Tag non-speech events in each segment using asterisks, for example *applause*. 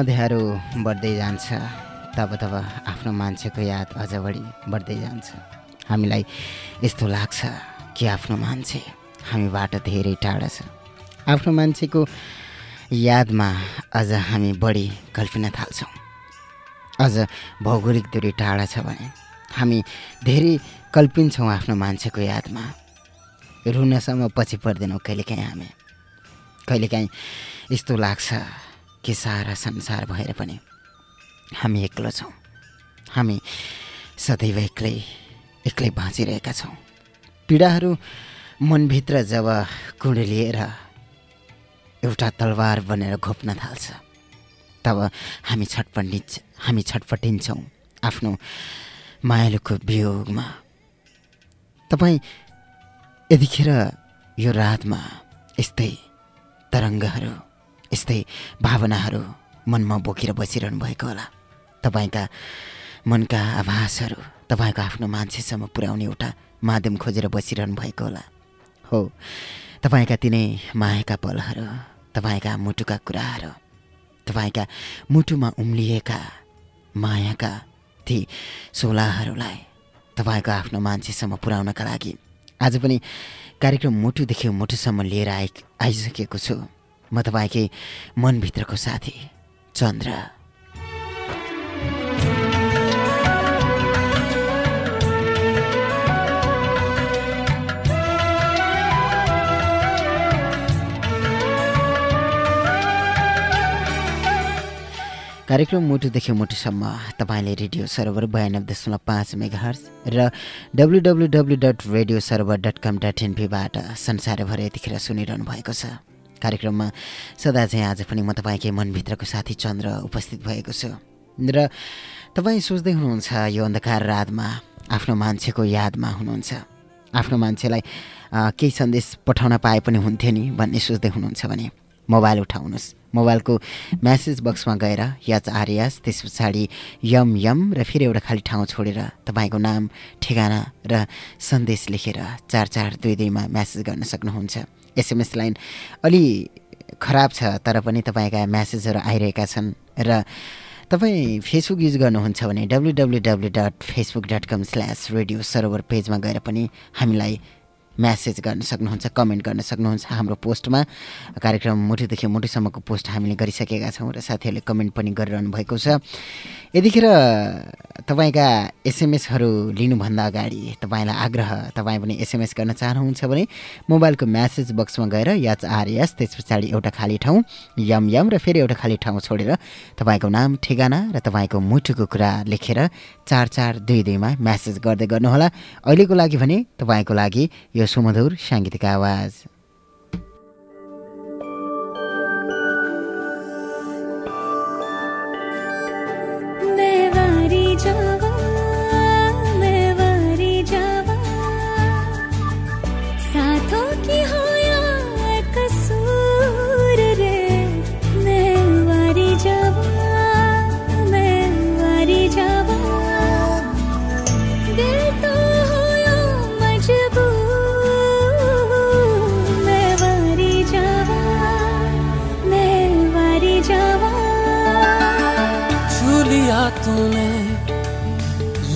अँध्यारो बढ्दै जान्छ। तब तब आफ्नो मान्छेको याद अझ बढी बढ्दै जान्छ। हामीलाई यस्तो लाग्छ कि आफ्नो मान्छे हामीबाट धेरै टाढा छ। आफ्नो मान्छेको यादमा अझ हामी बढी कल्पिन थाल्छौँ। अझ भौगोलिक दूरी टाढा छ भने हामी धेरै कल्पिन्छौँ आफ्नो मान्छेको यादमा। रुनसम्म पछि पर्दैनौँ कहिलेकाहीँ हामी। कहिलेकाहीँ यस्तो लाग्छ कि सारा संसार भएर पनि हामी एक्लो छौँ। हामी सदैव एक्लै एक्लै बाँचिरहेका छौँ। पीडाहरू मनभित्र जब कुँडलिएर एउटा तलवार बनेर घोप्न थाल्छ तब हामी छटपटिन्छ हामी छटपटिन्छौँ आफ्नो मायालुको वियोगमा। तपाईँ यतिखेर यो रातमा यस्तै तरङ्गहरू यस्तै भावनाहरू मनमा बोकेर बसिरहनु भएको होला। तपाईँका मनका आभासहरू तपाईँको आफ्नो मान्छेसम्म पुर्याउने एउटा माध्यम खोजेर बसिरहनु भएको होला। हो तपाईँका तिनै मायाका पलहरू तपाईँका मुटुका कुराहरू तपाईँका मुटुमा उम्लिएका मायाका ती सोलाहरूलाई तपाईँको आफ्नो मान्छेसम्म पुर्याउनका लागि आज पनि कार्यक्रम मुटुदेखि मुटुसम्म लिएर आइ आइसकेको छु। म तपाईँकै मनभित्रको साथी चन्द्र। कार्यक्रम मुटुदेखि मुटुसम्म तपाईँले रेडियो सर्भर बयानब्बे दशमलव पाँच मेगा हर्स र W W W dot radio server dot com dot एनपीबाट संसारभर यतिखेर सुनिरहनु भएको छ। कार्यक्रममा सदा चाहिँ आज पनि म तपाईँकै मनभित्रको साथी चन्द्र उपस्थित भएको छु। र तपाईँ सोच्दै हुनुहुन्छ यो अन्धकार रातमा आफ्नो मान्छेको यादमा हुनुहुन्छ। आफ्नो मान्छेलाई केही सन्देश पठाउन पाए पनि हुन्थ्यो नि भन्ने सोच्दै हुनुहुन्छ भने मोबाइल उठाउनुहोस्। मोबाइलको म्यासेज बक्समा गएर यच आरएस त्यस पछाडि यम यम र फेरि एउटा खाली ठाउँ छोडेर तपाईँको नाम ठेगाना र सन्देश लेखेर चार चार दुई दुईमा म्यासेज गर्न सक्नुहुन्छ। एसएमएस लाइन अलि खराब छ तर पनि तपाईँका म्यासेजहरू आइरहेका छन् र तपाईँ फेसबुक युज गर्नुहुन्छ भने W W W dot Facebook dot com slash radio server पेजमा गएर पनि हामीलाई म्यासेज गर्न सक्नुहुन्छ कमेन्ट गर्न सक्नुहुन्छ हाम्रो पोस्टमा। कार्यक्रम मुठीदेखि मुठीसम्मको पोस्ट हामीले गरिसकेका छौँ र साथीहरूले कमेन्ट पनि गरिरहनु भएको छ। यतिखेर तपाईँका एसएमएसहरू लिनुभन्दा अगाडि तपाईँलाई आग्रह तपाईँ पनि एसएमएस गर्न चाहनुहुन्छ भने मोबाइलको म्यासेज बक्समा गएर यच आरएस त्यस पछाडि एउटा खाली ठाउँ यम यम र फेरि एउटा खाली ठाउँ छोडेर तपाईँको नाम ठेगाना र तपाईँको मुटुको कुरा लेखेर चार चार दुई दुईमा म्यासेज गर्दै गर्नुहोला। अहिलेको लागि भने तपाईँको लागि यो सुमधुर साङ्गीतिक आवाज।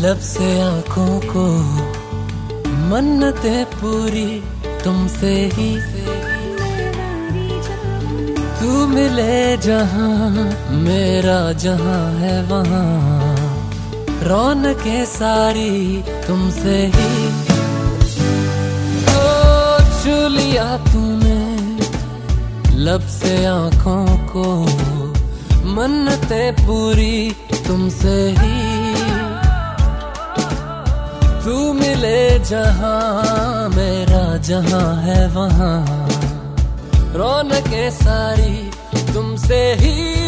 लब से आँखों को, मन्नते पूरी तुमसे ही। तू मिले जहाँ, मेरा जहाँ है वहाँ रौन के सारी तुमसे ही। छू लिया तूने लब से आँखों को, मन्नते पूरी तुमसे ही। तू मिले जहाँ मेरा जहाँ है वहाँ। रौनकें सारी तुमसे ही।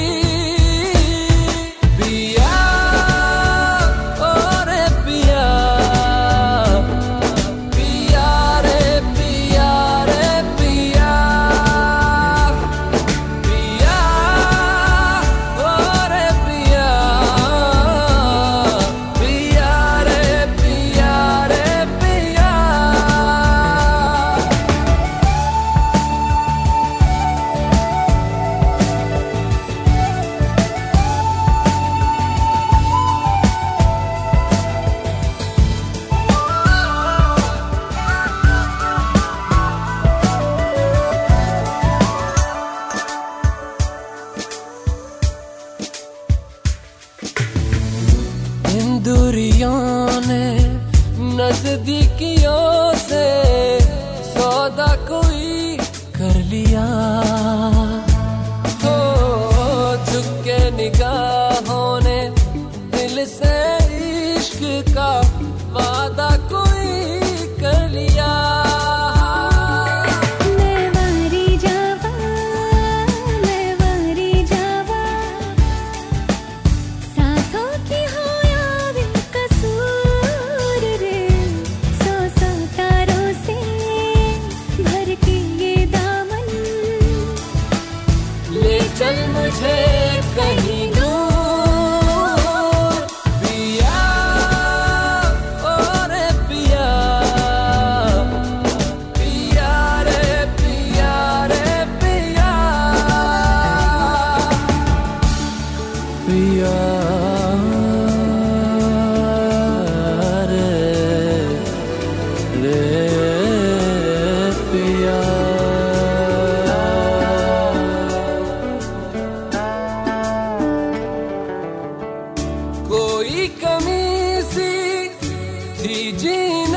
pedindo.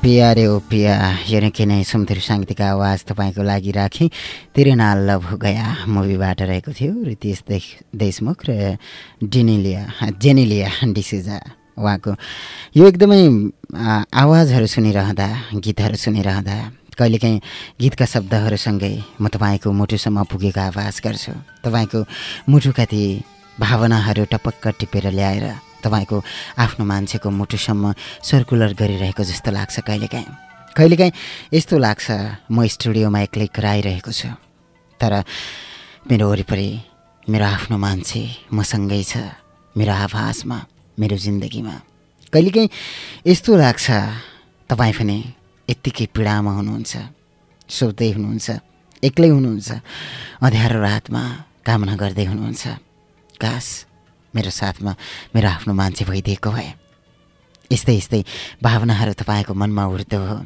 पिया रे ओ पिया। यो निकै नै सुमधुर साङ्गीतिक आवाज तपाईँको लागि राखेँ। तेरे नाल लभ गया मुभीबाट रहेको थियो रितेश देश देशमुख र डिनिलिया जेनिलिया डिसिजा उहाँको। यो एकदमै आवाजहरू सुनिरहँदा गीतहरू सुनिरहँदा कहिलेकाहीँ गीतका शब्दहरूसँगै म तपाईँको मुटुसम्म पुगेको आवाज गर्छु। तपाईँको मुटुका ती भावनाहरू टपक्क टिपेर ल्याएर तपाईँको आफ्नो मान्छेको मुटुसम्म सर्कुलर गरिरहेको जस्तो लाग्छ कहिलेकाहीँ। कहिलेकाहीँ यस्तो लाग्छ म स्टुडियोमा एक्लै कराइरहेको छु। तर मेरो वरिपरि मेरो आफ्नो मान्छे मसँगै छ मेरो आवाजमा मेरो जिन्दगीमा। कहिलेकाहीँ यस्तो लाग्छ तपाईँ पनि यत्तिकै पीडामा हुनुहुन्छ सोच्दै हुनुहुन्छ एक्लै हुनुहुन्छ अँध्यारो रातमा कामना गर्दै हुनुहुन्छ। कास मेरो साथमा मेरो आफ्नो मान्छे भइदिएको भए। यस्तै यस्तै भावनाहरू तपाईँको मनमा उठ्दो हो।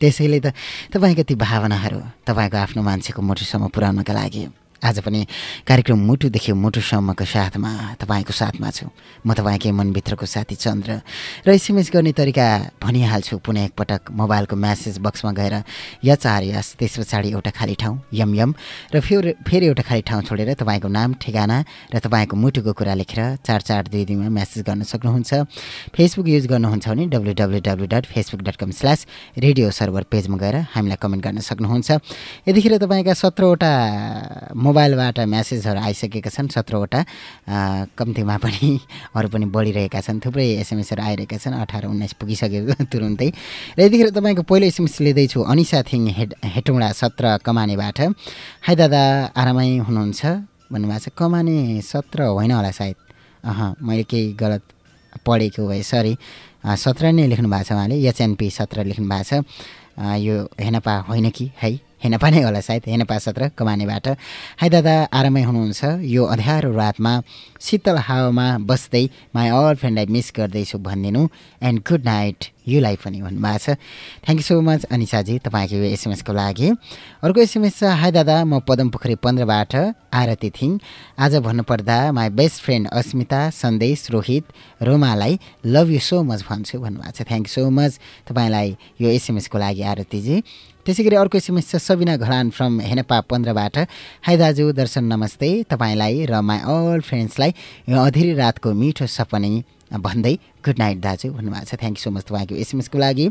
त्यसैले त तपाईँको ती भावनाहरू तपाईँको आफ्नो मान्छेको मुटुसम्म पुर्याउनका लागि आज पनि कार्यक्रम मुटुदेखि मुटुसम्मको साथमा तपाईँको साथमा छु। म तपाईँकै मनभित्रको साथी चन्द्र। र एसएमएस गर्ने तरिका भनिहाल्छु पुनः एकपटक। मोबाइलको म्यासेज बक्समा गएर यच आर यस त्यस पछाडि एउटा खाली ठाउँ यम यम। र फेरि फेरि एउटा खाली ठाउँ छोडेर तपाईँको नाम ठेगाना र तपाईँको मुटुको कुरा लेखेर चार चार दुई दुईमा म्यासेज गर्न सक्नुहुन्छ। फेसबुक युज गर्नुहुन्छ भने W W W dot Facebook dot com slash radio server पेजमा गएर हामीलाई कमेन्ट गर्न सक्नुहुन्छ। यतिखेर तपाईँका सत्रवटा मोबाइलबाट म्यासेजहरू आइसकेका छन् सत्रवटा कम्तीमा पनि अरू पनि बढिरहेका छन् थुप्रै एसएमएसहरू आइरहेका छन् अठार उन्नाइस पुगिसकेको *laughs* तुरुन्तै। र यतिखेर तपाईँको पहिलो एसएमएस लिँदैछु अनिसा थिङ हेड हेटौँडा सत्र कमानेबाट। हाई दादा आरामै हुनुहुन्छ? भन्नुभएको छ कमाने सत्र होइन होला सायद। अह मैले केही गलत पढेको भए सरी। सत्र नै लेख्नु भएको छ उहाँले एचएनपी सत्र लेख्नु भएको छ यो हेनपा होइन कि है? हेनपा नै होला सायद हेनपा सत्र कमानेबाट। हाई दादा आरामै हुनुहुन्छ। यो अँध्यारो रातमा शीतल हावामा बस्दै माई अल फ्रेन्डलाई मिस गर्दैछु भनिदिनु। एन्ड गुड नाइट युलाई पनि भन्नुभएको छ। थ्याङ्क यू सो मच अनिसाजी तपाईँको यो एसएमएसको लागि। अर्को एसएमएस छ हाई दादा म पदम पोखरी पन्ध्रबाट आरती थिङ आज भन्नुपर्दा my best friend Asmita Sandesh Rohit रोमालाई love you so much भन्छु भन्नुभएको छ। थ्याङ्क यू सो मच तपाईँलाई यो एसएमएसको लागि आरतीजी। त्यसै गरी अर्को एसएमएस छ सबिना घरान फ्रम हेनपा पन्ध्रबाट। हाई दाजु दर्शन नमस्ते। तपाईँलाई र माई अल फ्रेन्ड्सलाई अधेरी रातको मिठो सपनी भन्दै गुड नाइट दाजु भन्नुभएको छ। थ्याङ्क यू सो मच तपाईँको एसएमएसको लागि।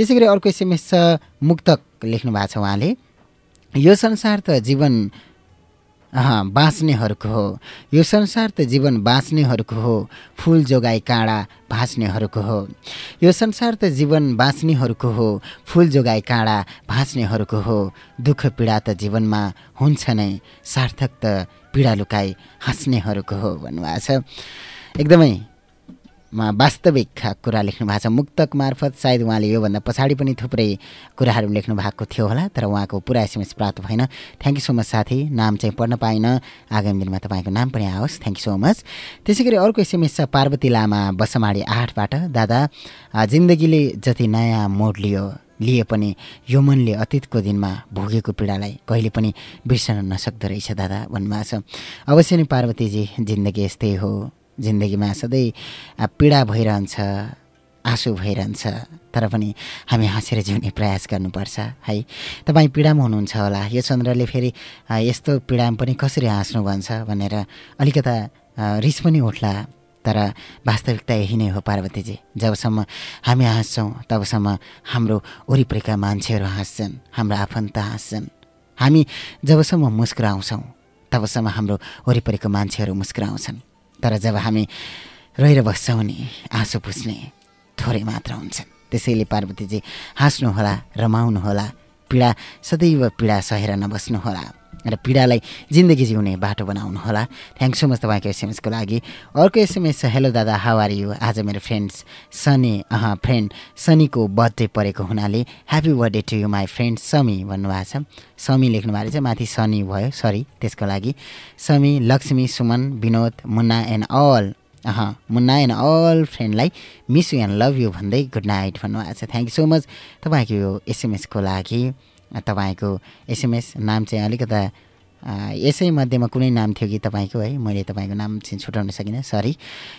त्यसै गरी अर्को एसएमएस छ मुक्तक लेख्नु भएको छ उहाँले। यो संसार त जीवन बाँच्नेहरूको हो। यो संसार त जीवन बाँच्नेहरूको हो। फुल जोगाई काँडा भाँच्नेहरूको हो। यो संसार त जीवन बाँच्नेहरूको हो। फुल जोगाई काँडा भाँच्नेहरूको हो। दुःख पीडा त जीवनमा हुन्छ नै। सार्थक त पीडा लुकाई हाँस्नेहरूको हो भन्नुभएको छ। एकदमै मा वास्तविक कुरा लेख्नु भएको छ। मुक्तक मार्फत सायद उहाँले योभन्दा पछाडि पनि थुप्रै कुराहरू लेख्नु भएको थियो होला तर उहाँको पुरा एसएमएस प्राप्त भएन। थ्याङ्क यू सो मच साथी नाम चाहिँ पढ्न पाइनँ आगामी दिनमा तपाईँको नाम पनि आओस्। थ्याङ्क यू सो मच त्यसै गरी अर्को एसएमएस छ पार्वती लामा बसमाडी आठबाट। दादा जिन्दगीले जति नयाँ मोड लियो लिए पनि यो मनले अतीतको दिनमा भोगेको पीडालाई कहिले पनि बिर्सन नसक्दो रहेछ दादा भन्नुभएको छ। अवश्य नै पार्वतीजी जिन्दगी यस्तै हो। जिन्दगीमा सधैँ पीडा भइरहन्छ आँसु भइरहन्छ तर पनि हामी हाँसेर जिउने प्रयास गर्नुपर्छ है? तपाईँ पीडामा हुनुहुन्छ होला। यो चन्द्रले फेरि यस्तो पीडामा पनि कसरी हाँस्नु भन्छ भनेर अलिकता रिस पनि उठ्ला। तर वास्तविकता यही नै हो पार्वतीजी। जबसम्म हामी हाँस्छौँ तबसम्म हाम्रो वरिपरिका मान्छेहरू हाँस्छन् हाम्रो आफन्त हाँस्छन्। हामी जबसम्म मुस्कुराउँछौँ तबसम्म हाम्रो वरिपरिको मान्छेहरू मुस्कुराउँछन्। तर जब हामी रहेर बस्छौँ नि आँसु पुस्ने थोरै मात्र हुन्छन्। त्यसैले पार्वतीजी हाँस्नुहोला रमाउनुहोला पीडा सदैव पीडा सहेर नबस्नुहोला। र पीडालाई जिन्दगी जिउने बाटो बनाउनुहोला थ्याङ्क सो मच तपाईँको एसएमएसको लागि। अर्को एसएमएस हेलो दादा हाउ आर यु आज मेरो फ्रेन्ड्स सनी अह फ्रेन्ड सनीको बर्थडे परेको हुनाले happy birthday to you my friend Sami भन्नुभएको छ। समी लेख्नु भएको रहेछ माथि सनी भयो सरी त्यसको लागि। Sami Laxmi Suman Binod Munna and all uh Munna and all फ्रेन्डलाई miss you and love you भन्दै गुड नाइट भन्नुभएको छ। थ्याङ्क यू सो मच तपाईँको यो एसएमएसको लागि। तपाईँको एसएमएस नाम चाहिँ अलिकता यसै मध्येमा कुनै नाम थियो कि तपाईँको है? मैले तपाईँको नाम चाहिँ छुटाउन सकिनँ सरी।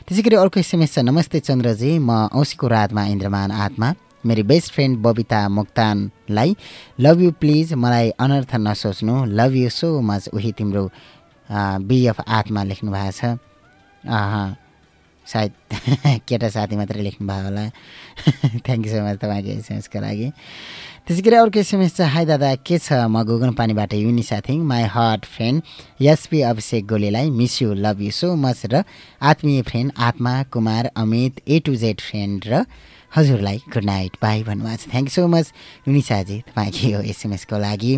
त्यसै गरी अर्को एसएमएस छ। नमस्ते चन्द्रजी म औँसीको रातमा इन्द्रमान आत्मा। मेरो बेस्ट फ्रेन्ड बबिता मोक्तानलाई लभ यु प्लिज मलाई अनर्थ नसोच्नु। लभ यु सो मच उही तिम्रो बिएफ आत्मा लेख्नु भएको छ सायद *laughs* केटा साथी मात्रै लेख्नुभयो होला। थ्याङ्क यू सो मच तपाईँको एसएमएसको लागि। त्यसै गरी अर्को एसएमएस छ। हाई दादा के छ? म गुगन पानीबाट युनि साथी my heart friend SP Abhishek गोलेलाई miss you love you so much र आत्मीय फ्रेन्ड आत्मा Kumar Amit A to Z friend र हजुरलाई गुड नाइट बाई भन्नुभएको छ। थ्याङ्क यू सो मच युनिसाजी तपाईँको यो एसएमएसको लागि।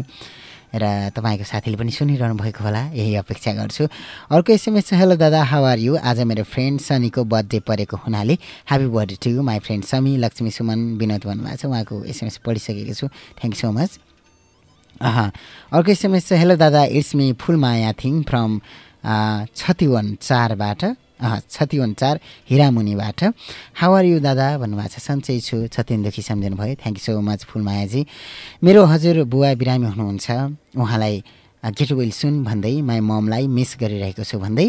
र तपाईँको साथीले पनि सुनिरहनु भएको होला यही अपेक्षा गर्छु। अर्को एसएमएस छ हेलो दादा हाउ आर यु आज मेरो फ्रेन्ड सनीको बर्थडे परेको हुनाले happy birthday to you my friend Sami Laxmi Suman Binod भन्नुभएको छ। उहाँको एसएमएस पढिसकेको छु। थ्याङ्क सो मच अर्को एसएमएस छ हेलो दादा it's me Phulmaya Thing from Chhatiwan चारबाट अँ छतिवन चार हिरामुनिबाट। हाउ आर यु दादा? भन्नुभएको छ सन्चै छु। छतिनदेखि सम्झिनु भयो। थ्याङ्क यू सो मच फुलमायाजी। मेरो हजुर बुवा बिरामी हुनुहुन्छ। उहाँलाई गेट वेल सुन भन्दै माई ममलाई मिस गरिरहेको छु भन्दै।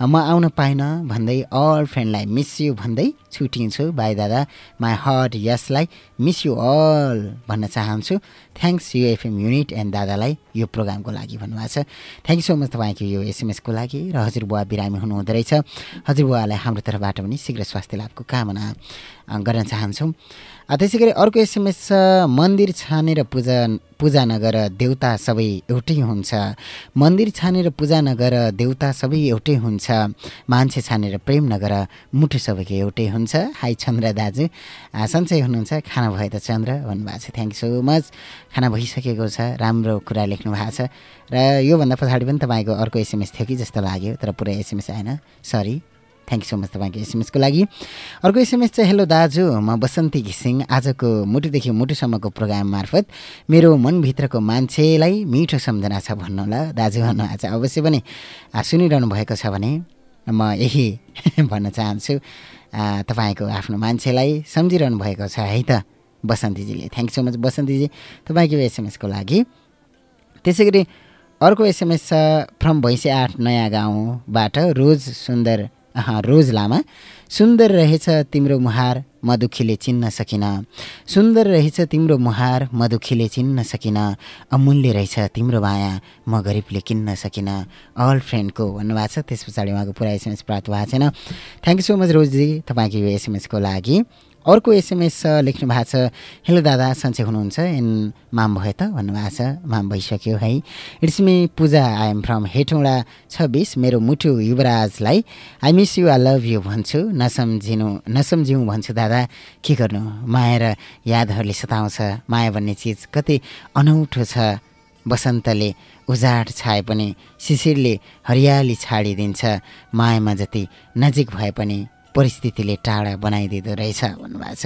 म आउन पाइनँ भन्दै अल फ्रेन्डलाई मिस यु भन्दै छुट्टिन्छु बाई दादा माई हार्ट यसलाई मिस यु अल भन्न चाहन्छु। Thanks you FM unit and दादालाई यो प्रोग्रामको लागि भन्नुभएको छ। थ्याङ्क यू सो मच तपाईँको यो एसएमएसको लागि र हजुरबुवा बिरामी हुनुहुँदो रहेछ। हजुरबुवालाई हाम्रो तर्फबाट पनि शीघ्र स्वास्थ्य लाभको कामना गर्न चाहन्छौँ। त्यसै गरी अर्को एसएमएस छ मन्दिर छानेर पूजा पूजा नगर देउता सबै एउटै हुन्छ। मन्दिर छानेर पूजा नगर देउता सबै एउटै हुन्छ। मान्छे छानेर प्रेम नगर मुटु सबैको एउटै हुन्छ। हाई चन्द्र दाजु। सन्चै हुनुहुन्छ खाना भयो त चन्द्र? भन्नुभएको छ। थ्याङ्क सो मच खाना भइसकेको छ राम्रो कुरा लेख्नु भएको छ। र योभन्दा पछाडि पनि तपाईँको अर्को एसएमएस थियो कि जस्तो लाग्यो तर पुरै एसएमएस आएन। Sorry thank you so much तपाईँको एसएमएसको लागि। अर्को एसएमएस चाहिँ हेलो दाजु म बसन्ती घिसिङ। आजको मुटुदेखि मुटुसम्मको प्रोग्राम मार्फत मेरो मनभित्रको मान्छेलाई मिठो सम्झना छ भन्नु होला दाजु भन्नु आज अवश्य पनि सुनिरहनु भएको छ भने म यही *laughs* भन्न चाहन्छु। तपाईँको आफ्नो मान्छेलाई सम्झिरहनु भएको छ है त बसन्तीजीले। थ्याङ्क सो मच बसन्तीजी तपाईँको एसएमएसको लागि। त्यसै गरी अर्को एसएमएस छ फ्रम भैँसे आठ नयाँ गाउँबाट रोज सुन्दर रोज लामा। सुन्दर रहेछ तिम्रो मुहार म दुखीले चिन्न सकिनँ। सुन्दर रहेछ तिम्रो मुहार म दुखीले चिन्न सकिनँ। अमूल्य रहेछ तिम्रो माया म गरिबले किन्न सकिनँ। अल फ्रेन्डको भन्नुभएको छ। त्यस पछाडि उहाँको पुरा एसएमएस प्राप्त भएको छैन। थ्याङ्क यू सो मच रोजजी तपाईँको यो एसएमएसको लागि। अर्को एसएमएस लेख्नु भएको छ हेलो दादा सन्चै हुनुहुन्छ? एन्ड माम भयो त भन्नुभएको छ। माम भइसक्यो है। It's me Puja. I am from Hetauda. छब्बिस मेरो मुटु युवराजलाई I miss you I love you भन्छु। नसम्झिनु नसम्झिउँ भन्छु दादा। के गर्नु? माया र यादहरूले सताउँछ। माया भन्ने चिज कति अनौठो छ। बसन्तले उजाड छाए पनि शिशिरले हरियाली छाडिदिन्छ। मायामा जति नजिक भए पनि परिस्थितिले टाढा बनाइदिँदो रहेछ भन्नुभएको छ।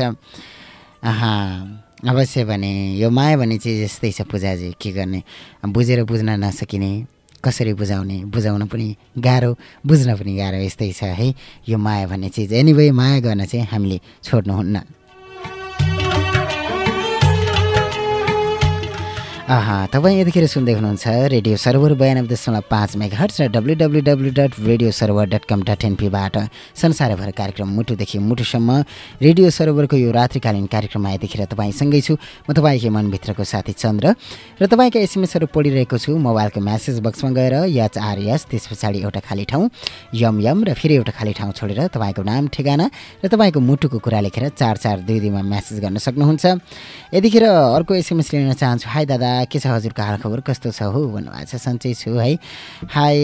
अवश्य भने यो माया भन्ने चिज यस्तै छ पूजाजी के गर्ने? बुझेर बुझ्न नसकिने कसरी बुझाउने? बुझाउन पनि गाह्रो बुझ्न पनि गाह्रो यस्तै छ है। यो माया भन्ने चिज एनिवे माया गर्न चाहिँ हामीले छोड्नुहुन्न। तपाईँ यतिखेर सुन्दै हुनुहुन्छ रेडियो सर्भर बयानब्बे दशमलव पाँच मेगा हर्च र W W W dot radio server dot com dot एनपीबाट संसारभर कार्यक्रम मुटुदेखि मुटुसम्म रेडियो सर्भरको यो रात्रिकालीन कार्यक्रममा यतिखेर तपाईँसँगै छु। म तपाईँकै मनभित्रको साथी चन्द्र र तपाईँका एसएमएसहरू पढिरहेको छु। मोबाइलको म्यासेज बक्समा गएर यच आर यस त्यस पछाडि एउटा खाली ठाउँ यम यम र फेरि एउटा खाली ठाउँ छोडेर तपाईँको नाम ठेगाना र तपाईँको मुटुको कुरा लेखेर चार चार दुई दुईमा म्यासेज गर्न सक्नुहुन्छ। यतिखेर अर्को एसएमएस लिन चाहन्छु हाई दादा के छ हजुरको हालखबर कस्तो छ? हो भन्नुभएको छ। सन्चै छु है। Hi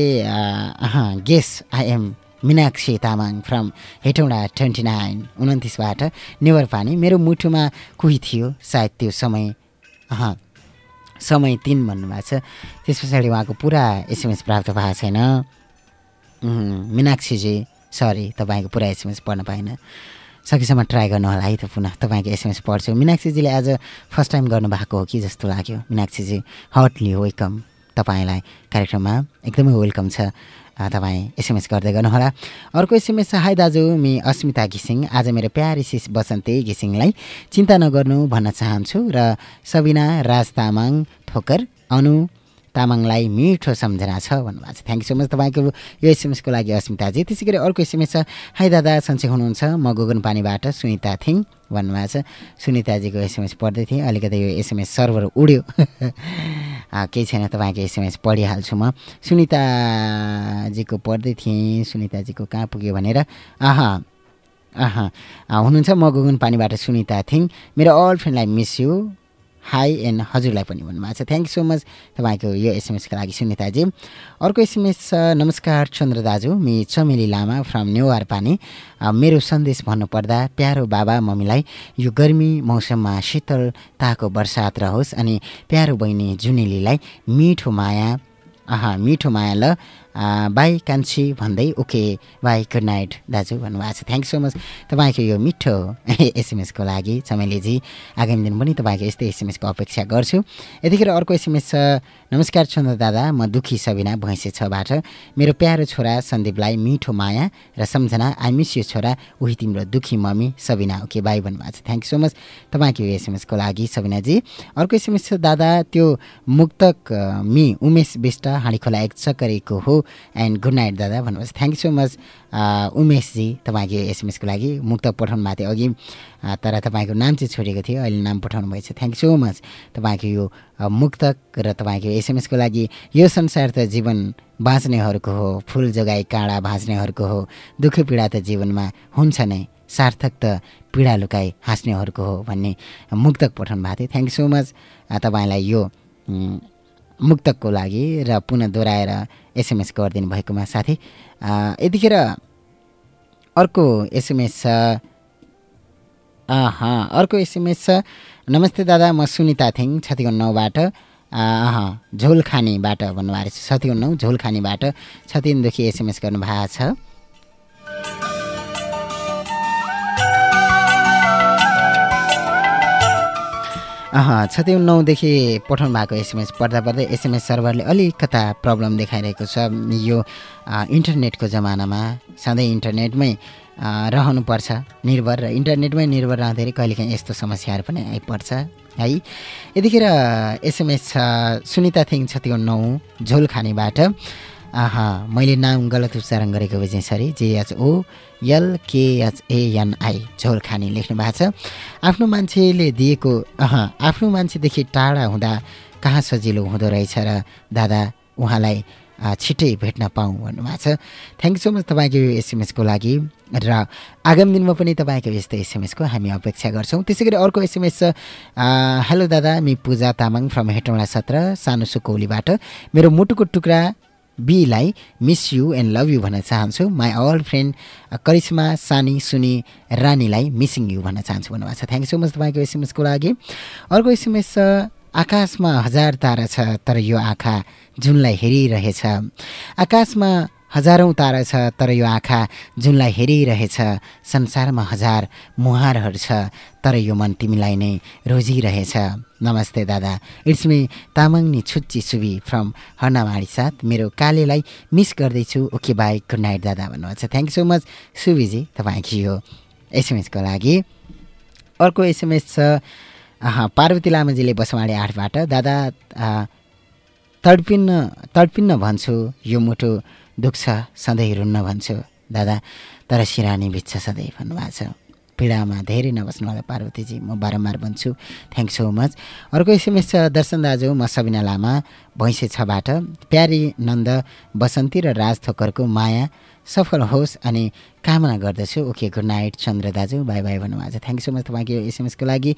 guess I am Minakshi Tamang from Hetauda twenty nine उन्तिसबाट नेवर पानी मेरो मुटुमा कोही थियो सायद त्यो समय समय तिन भन्नुभएको छ। त्यस पछाडि उहाँको पुरा एसएमएस प्राप्त भएको छैन। मिनाक्षीजी सरी तपाईँको पुरा एसएमएस पढ्न पाइनँ सकेसम्म ट्राई गर्नु होला है त पुनः। तपाईँको एसएमएस पढ्छु। मिनाक्षीजीले आज फर्स्ट टाइम गर्नुभएको हो कि जस्तो लाग्यो? मिनाक्षीजी हटली वेलकम तपाईँलाई। कार्यक्रममा एकदमै वेलकम छ। तपाईँ एसएमएस गर्दै गर्नुहोला अर्को एसएमएस छ हाई दाजु मि अस्मिता घिसिङ। आज मेरो प्यारी सिस बसन्ती घिसिङलाई चिन्ता नगर्नु भन्न चाहन्छु र सबिना राज तामाङ ठोकर अनु तामाङलाई मिठो सम्झना छ भन्नुभएको छ। थ्याङ्क यू सो मच तपाईँको यो एसएमएसको लागि अस्मिताजी। त्यसै गरी अर्को एसएमएस छ। हाई दादा सन्चै हुनुहुन्छ? म गोगन पानीबाट सुनिता थिङ भन्नुभएको छ। सुनिताजीको एसएमएस पढ्दै थिएँ। अलिकति यो एसएमएस सर्भर उड्यो। *laughs* केही छैन तपाईँको एसएमएस पढिहाल्छु म। सुनिताजीको पढ्दै थिएँ। सुनिताजीको कहाँ पुग्यो भनेर? आहा आहा हुनुहुन्छ म गुगुन पानीबाट सुनिता थिङ। मेरो अल फ्रेन्डलाई मिस यु हाई एन्ड हजुरलाई पनि भन्नुभएको छ. थ्याङ्क यू सो मच तपाईँको यो एसएमएसको लागि सुनिताजी। अर्को एसएमएस छ नमस्कार चन्द्र दाजु मि चमेली लामा फ्रम नेवार पानी मेरो सन्देश भन्नुपर्दा प्यारो बाबा मम्मीलाई यो गर्मी मौसममा शीतलताको बर्सात रहोस् अनि प्यारो बहिनी जुनेलीलाई मिठो माया आहा मिठो माया ल बाई कान्छी भन्दै ओके बाई गुड नाइट दाजु भन्नुभएको छ। थ्याङ्क सो मच तपाईँको यो मिठो *laughs* एसएमएसको लागि चमेलीजी आगामी दिन पनि तपाईँको यस्तै एसएमएसको अपेक्षा गर्छु। यतिखेर अर्को एसएमएस छ। नमस्कार चन्द्र दादा। म दुखी सबिना भैँसे छबाट। मेरो प्यारो छोरा सन्दीपलाई मिठो माया र सम्झना। आई मिस यु छोरा। उही तिम्रो दुखी मम्मी सबिना। ओके बाई भन्नुभएको छ। थ्याङ्क सो मच तपाईँको यो एसएमएसको लागि सबिनाजी। अर्को एसएमएस छ दादा। त्यो मुक्तक मि उमेश विष्ट हाँडीखोला एक चक्करीको हो। एन्ड गुड नाइट दादा भन्नुहोस्। थ्याङ्क सो मच उमेशजी तपाईँको एसएमएसको लागि। मुक्त पठाउनु भएको थियो अघि। तर तपाईँको नाम चाहिँ छोडेको थियो अहिले नाम पठाउनु भएछ थ्याङ्क सो मच तपाईँको यो मुक्तक र तपाईँको एसएमएसको लागि। यो संसार त जीवन बाँच्नेहरूको हो फुल जोगाई काँडा भाँच्नेहरूको हो। दुःख पीडा त जीवनमा हुन्छ नै सार्थक त पीडा लुकाई हाँस्नेहरूको हो भन्ने मुक्तक पठाउनु भएको थियो। थ्याङ्क सो मच तपाईँलाई यो मुक्तकको लागि र पुनः दोहोऱ्याएर एसएमएस गरिदिनु भएकोमा साथी यतिखेर अर्को एसएमएस छ अर्को एसएमएस छ नमस्ते दादा म सुनिता थिङ छतिवन नौबाट झोल खानीबाट भन्नुभएको छ छतिवन नौ झोल खानीबाट छतिनदेखि एसएमएस गर्नुभएको छ। छत्यौ नौदेखि पठाउनु भएको एसएमएस पढ्दा पढ्दै एसएमएस सर्भरले अलिकता प्रब्लम देखाइरहेको छ। यो इन्टरनेटको जमानामा सधैँ इन्टरनेटमै रहनुपर्छ निर्भर र इन्टरनेटमै निर्भर रहँदाखेरि कहिलेकाहीँ यस्तो समस्याहरू पनि आइपर्छ है? यतिखेर एसएमएस छ सुनिता थिङ छत्तिको नौ झोल खानेबाट मैले नाम गलत उच्चारण गरेको बुझेँ सरी। जेएचओ एलकेएचएनआई झोल खानी लेख्नु भएको छ। आफ्नो मान्छेले दिएको अह आफ्नो मान्छेदेखि टाढा हुँदा कहाँ सजिलो हुँदो रहेछ र दादा उहाँलाई छिट्टै भेट्न पाऊँ भन्नुभएको छ। थ्याङ्क यू सो मच तपाईँको यो एसएमएसको लागि। र आगामी दिनमा पनि तपाईँको यस्तो एसएमएसको हामी अपेक्षा गर्छौँ। त्यसै गरी अर्को एसएमएस छ हेलो दादा मि पूजा तामाङ फ्रम हेटौँडा सत्र सानो सुकौलीबाट। मेरो मुटुको टुक्रा बीलाई miss you and love you भन्न चाहन्छु। माई अल फ्रेन्ड करिश्मा सानी सुनी रानीलाई मिसिङ यु भन्न चाहन्छु भन्नुभएको छ। थ्याङ्क यू सो मच तपाईँको एसएमएसको लागि। अर्को एसएमएस छ आकाशमा हजार तारा छ तर यो आँखा जुनलाई हेरिरहेछ। आकाशमा हजारौँ तारा छ तर यो आँखा जुनलाई हेरिरहेछ संसारमा हजार मुहारहरू छ तर यो मन तिमीलाई नै रोजिरहेछ। नमस्ते दादा इट्स मी तामाङ नि छुच्ची सुबी फ्रम हर्नामाडी साथ। मेरो कालेलाई मिस गर्दैछु। ओके बाई गुड नाइट दादा भन्नुभएको छ थ्याङ्क सो मच सुबीजी तपाईँको यो एसएमएसको लागि। अर्को एसएमएस छ पार्वती लामाजीले बसमाडी आठबाट। दादा तडपिन्न तडपिन्न भन्छु यो मुटु दुख्छ सधैँ रुन्न भन्छु। दादा तर सिरानी बित्छ सधैँ भन्नुभएको छ। पीडामा धेरै नबस्नु होला पार्वतीजी। म बारम्बार भन्छु थ्याङ्क सो मच अर्को एसएमएस छ दर्शन दाजु म सबिना लामा भैँसे छबाट। प्यारी नन्द बसन्ती र राज थोकरको माया सफल होस् अनि कामना गर्दछु। ओके गुड नाइट चन्द्र दाजु। बाई बाई भन्नुभएको छ। थ्याङ्क यू सो मच तपाईँको एसएमएसको लागि।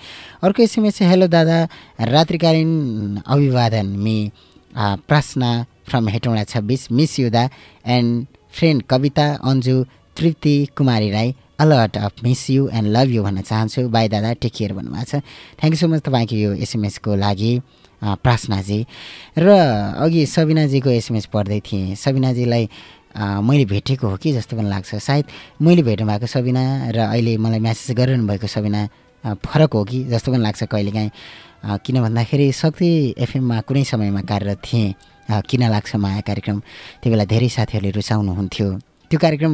अर्को एसएमएस छ हेलो दादा रात्रिकालीन अभिवादन मि प्रासना फ्रम हेटौँडा छब्बिस miss युदा and friend Kabita Anju Tripti Kumari Rai a lot of miss you and love you भन्न चाहन्छु। बाई दादा टेक केयर भन्नुभएको छ। थ्याङ्क यू सो मच तपाईँको यो एसएमएसको लागि प्रासनाजी र अघि सबिनाजीको एसएमएस पढ्दै थिएँ। सबिनाजीलाई मैले भेटेको हो कि जस्तो पनि लाग्छ। सायद मैले भेट्नु भएको सबिना र अहिले मलाई म्यासेज गरिरहनु भएको सबिना फरक हो कि जस्तो पनि लाग्छ कहिलेकाहीँ। किन भन्दाखेरि शक्ति एफएममा कुनै समयमा कार्यरत थिएँ। किन लाग्छ माया कार्यक्रम? त्यो बेला धेरै साथीहरूले रुचाउनुहुन्थ्यो। त्यो कार्यक्रम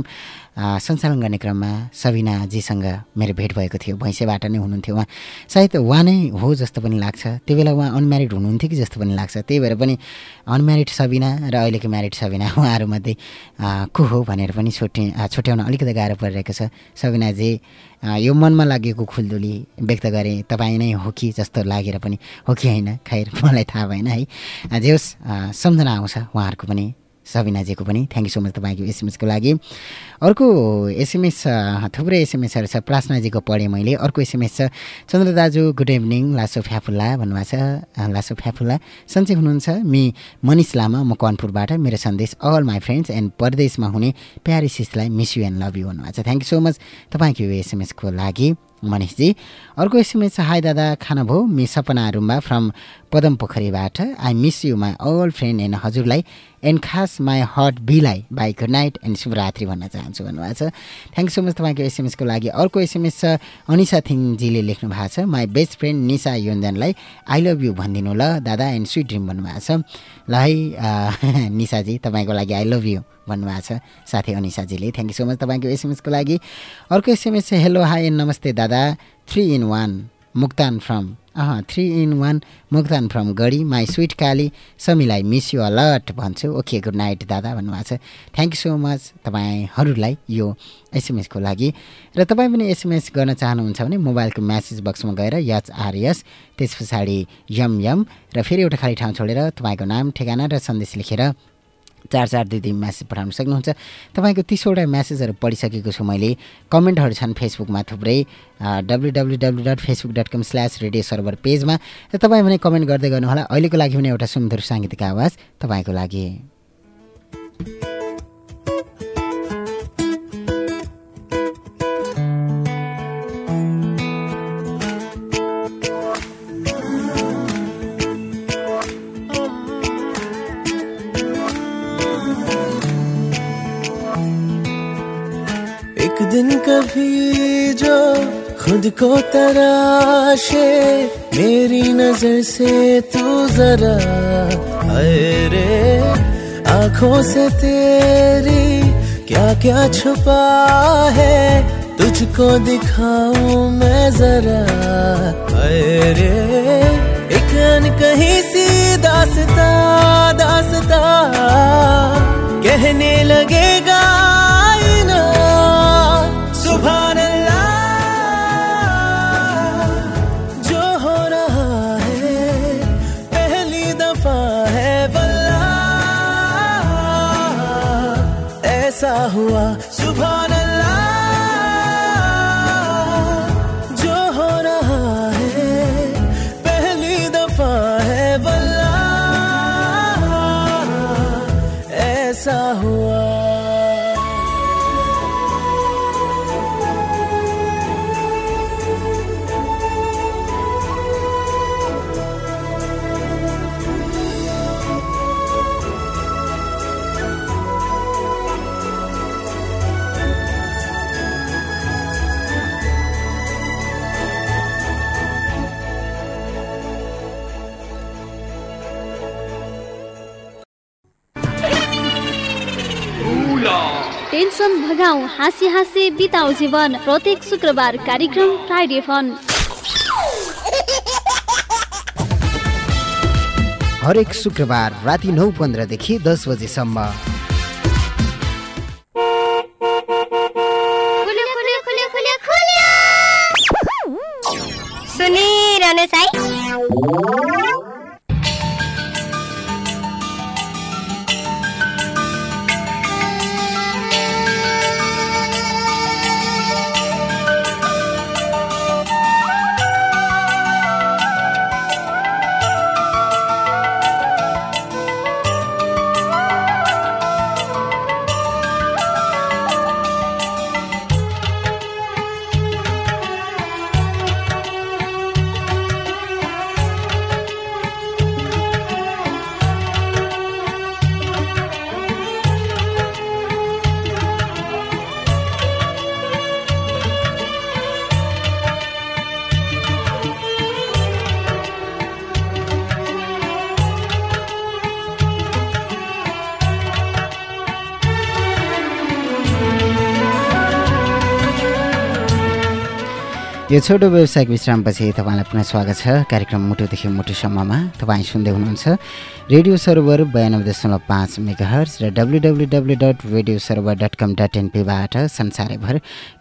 सञ्चालन गर्ने क्रममा सबिनाजीसँग मेरो भेट भएको थियो। भैँसेबाट नै हुनुहुन्थ्यो उहाँ। सायद उहाँ नै हो जस्तो पनि लाग्छ। त्यो बेला उहाँ अनम्यारिड हुनुहुन्थ्यो कि जस्तो पनि लाग्छ। त्यही भएर पनि अनम्यारिड सबिना र अहिलेको म्यारिड सबिना उहाँहरूमध्ये को हो भनेर पनि छुट्टी छुट्याउन अलिकति गाह्रो परिरहेको छ। सबिनाजी यो मनमा लागेको खुल्दुली व्यक्त गरेँ तपाईँ नै हो कि जस्तो लागेर पनि हो कि होइन? खैर मलाई थाहा भएन है। जे होस् सम्झना आउँछ उहाँहरूको पनि। सबिनाजीको पनि थ्याङ्क यू सो मच तपाईँको एसएमएसको लागि। अर्को एसएमएस छ थुप्रै एसएमएसहरू छ। प्रार्थनाजीको पढेँ मैले। अर्को एसएमएस छ चन्द्र दाजु गुड इभिनिङ लासो फ्याफुल्ला भन्नुभएको छ। लासो फ्याफुल्ला सन्चै हुनुहुन्छ? मि मनिष लामा म कनपुरबाट। मेरो सन्देश अल माई फ्रेन्ड्स एन्ड परदेशमा हुने प्यारी सिसलाई miss you and love you भन्नुभएको छ। थ्याङ्क यू सो मच तपाईँको एसएमएसको लागि मनिषजी। अर्को एसएमएस हाई दादा खाना भयो? Me Sapna Rumba from Padam पोखरीबाट I miss you my all friend and हजुरलाई एन्ड खास माई हट बीलाई बाई गुड नाइट एन्ड शुभरात्रि भन्न चाहन्छु भन्नुभएको छ। थ्याङ्क सो मच तपाईँको एसएमएसको लागि। अर्को एसएमएस छ अनिसा थिङजीले लेख्नु भएको छ माई बेस्ट फ्रेन्ड निसा योन्जनलाई आई लभ यु भनिदिनु ल दादा एन्ड स्विट ड्रिम भन्नुभएको छ। ल है *laughs* निसाजी तपाईँको लागि आई लभ यु भन्नुभएको छ। साथै अनिसाजीले। थ्याङ्क यू सो मच तपाईँको एसएमएसको लागि। अर्को एसएमएस छ हेलो हाई एन्ड नमस्ते दादा। Three in one Muktan from uh three in one Muktan from Gadhi my sweet Kali समीलाई miss you a lot भन्छु। ओके गुड नाइट दादा भन्नुभएको छ। थ्याङ्क यू सो मच तपाईँहरूलाई यो एसएमएसको लागि। र तपाईँ पनि एसएमएस गर्न चाहनुहुन्छ भने मोबाइलको म्यासेज बक्समा गएर यच आर यस त्यस पछाडि यम यम र फेरि एउटा खाली ठाउँ छोडेर तपाईँको नाम ठेगाना र सन्देश लेखेर चार चार दुई दुई म्यासेज पठाउन सक्नुहुन्छ। तपाईँको तिसवटा म्यासेजहरू पढिसकेको छु मैले। कमेन्टहरू छन् फेसबुकमा थुप्रै W W W dot Facebook dot com slash radio server पेजमा र तपाईँ भने कमेन्ट गर्दै गर्नुहोला। अहिलेको लागि पनि एउटा सुमधुर साङ्गीतिक आवाज तपाईँको लागि। कभी जो खुद को तराशे, मेरी नज़र से तू जरा अरे आँखों से तेरी क्या क्या छुपा है, तुझको दिखाऊँ मैं जरा अरे एक कहीं सी दासता दासता, कहने लगेगा हुआ भगाऊ हाँसी हाँसी बिताऊ जीवन। प्रत्येक शुक्रबार कार्यक्रम फ्राइडे फन हरेक शुक्रबार राति नौ पन्ध्रदेखि दस बजेसम्म। यो छोटो व्यवसायिक विश्रामपछि तपाईँलाई पुनः स्वागत छ। कार्यक्रम मुटुदेखि मुटुसम्ममा तपाईँ सुन्दै हुनुहुन्छ रेडियो सर्भर बयानब्बे दशमलव पाँच मेगा हर्स र W W W dot radio server dot com dot एनपीबाट संसारैभर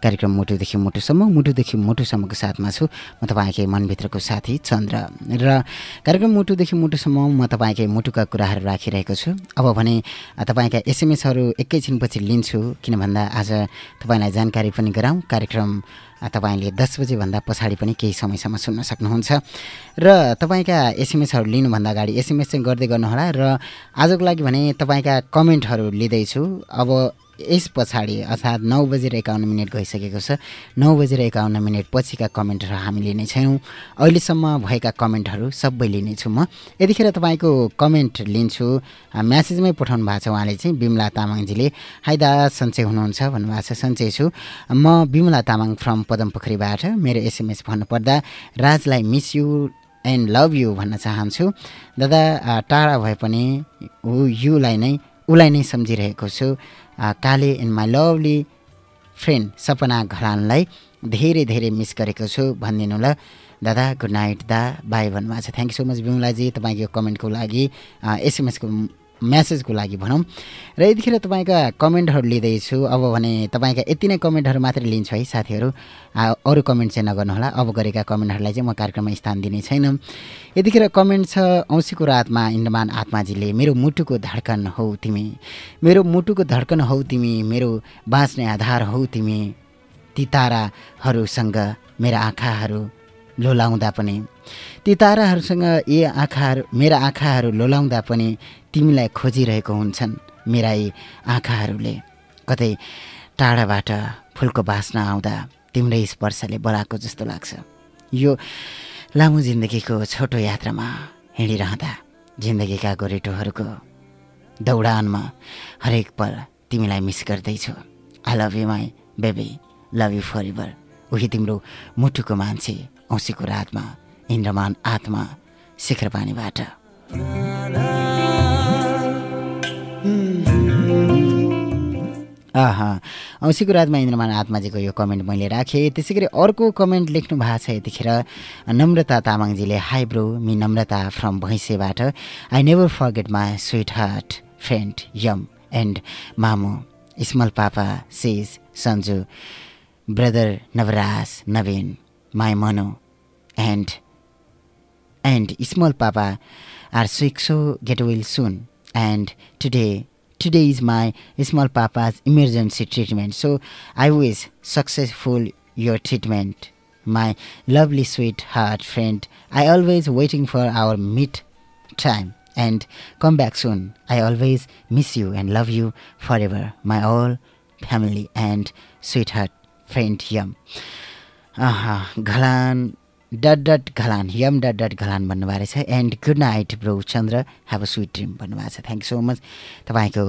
कार्यक्रम मुटुदेखि मुटुसम्म मुटुदेखि मुटुसम्मको साथमा छु म तपाईँकै मनभित्रको साथी चन्द्र। र कार्यक्रम मुटुदेखि मुटुसम्म म तपाईँकै मुटुका कुराहरू राखिरहेको छु। अब भने तपाईँका एसएमएसहरू एकैछिनपछि लिन्छु किन भन्दा आज तपाईँलाई जानकारी पनि गराउँ। कार्यक्रम तपाईँले दस बजेभन्दा पछाडि पनि केही समयसम्म सुन्न सक्नुहुन्छ। र तपाईँका एसएमएसहरू लिनुभन्दा अगाडि एसएमएस चाहिँ गर्दै गर्नुहोला र आजको लागि भने तपाईँका कमेन्टहरू लिँदैछु। अब यस पछाडि अर्थात् नौ बजेर एकाउन्न मिनट गइसकेको छ। नौ बजेर एकाउन्न मिनट पछिका कमेन्टहरू हामी लिने छैनौँ। अहिलेसम्म भएका कमेन्टहरू सबै लिनेछु म। यतिखेर तपाईँको कमेन्ट लिन्छु। म्यासेजमै पठाउनु भएको छ उहाँले चाहिँ बिमला तामाङजीले। हाई दा सन्चै हुनुहुन्छ भन्नुभएको छ। सन्चै छु। म बिमला तामाङ फ्रम पदमपोखरीबाट। मेरो एसएमएस भन्नुपर्दा राजलाई miss you and love you भन्न चाहन्छु। दादा टाढा भए पनि ऊ युलाई नै उसलाई नै सम्झिरहेको छु। Kale and my lovely friend Sapna घलानलाई धेरै धेरै मिस गरेको छु। भनिदिनु ल। दादा गुड नाइट दा। बाई भन्नुभएको छ। थ्याङ्क यू सो मच बिमलाजी तपाईँको कमेन्टको लागि। एसएमएसको म्यासेजको लागि भनौँ। र यतिखेर तपाईँका कमेन्टहरू लिँदैछु। अब भने तपाईँका यति नै कमेन्टहरू मात्रै लिन्छु है साथीहरू। अरू कमेन्ट चाहिँ नगर्नुहोला। अब गरेका कमेन्टहरूलाई चाहिँ म कार्यक्रममा स्थान दिने छैन। यतिखेर कमेन्ट छ औँसीको रातमा इन्द्रमान आत्माजीले मेरो मुटुको धड्कन हौ तिमी। मेरो मुटुको धड्कन हौ तिमी। मेरो बाँच्ने आधार हौ तिमी। ती ताराहरूसँग मेरा आँखाहरू लोलाउँदा पनि। ती ताराहरूसँग यी आँखाहरू मेरा आँखाहरू लोलाउँदा पनि तिमीलाई खोजिरहेको हुन्छन् मेरा यी आँखाहरूले। कतै टाढाबाट फुलको बाँच्न आउँदा तिम्रै स्पर्शले बोलाएको जस्तो लाग्छ। यो लामो जिन्दगीको छोटो यात्रामा हिँडिरहँदा जिन्दगीका गोरेटोहरूको दौडानमा हरेक पल तिमीलाई मिस गर्दैछु। I love you my baby love you forever उही तिम्रो मुटुको मान्छे औँसीको रातमा इन्द्रमान आत्मा शिखर पानीबाट आहा औँसीको रातमा इन्द्रमान आत्माजीको यो कमेन्ट मैले राखेँ। त्यसै गरी अर्को कमेन्ट लेख्नु भएको छ यतिखेर। Namrata तामाङजीले hi bro me Namrata from भैँसेबाट। I never forget my sweet heart friend Yam and मामु small papa says Sanju brother Nawaraj Naveen my मनो and and Small Papa are Suikso get well soon. And today, today is my Small Papa's emergency treatment. So I wish successful your treatment. My lovely sweetheart friend, I always waiting for our meet time and come back soon. I always miss you and love you forever, my all family and sweetheart friend Yum. Uh-huh. Galan dot dot Ghalan Yam dot dot Ghalan भन्नुभएको रहेछ। And good night bro Chandra. Have a sweet dream भन्नुभएको छ। Thank so much तपाईँको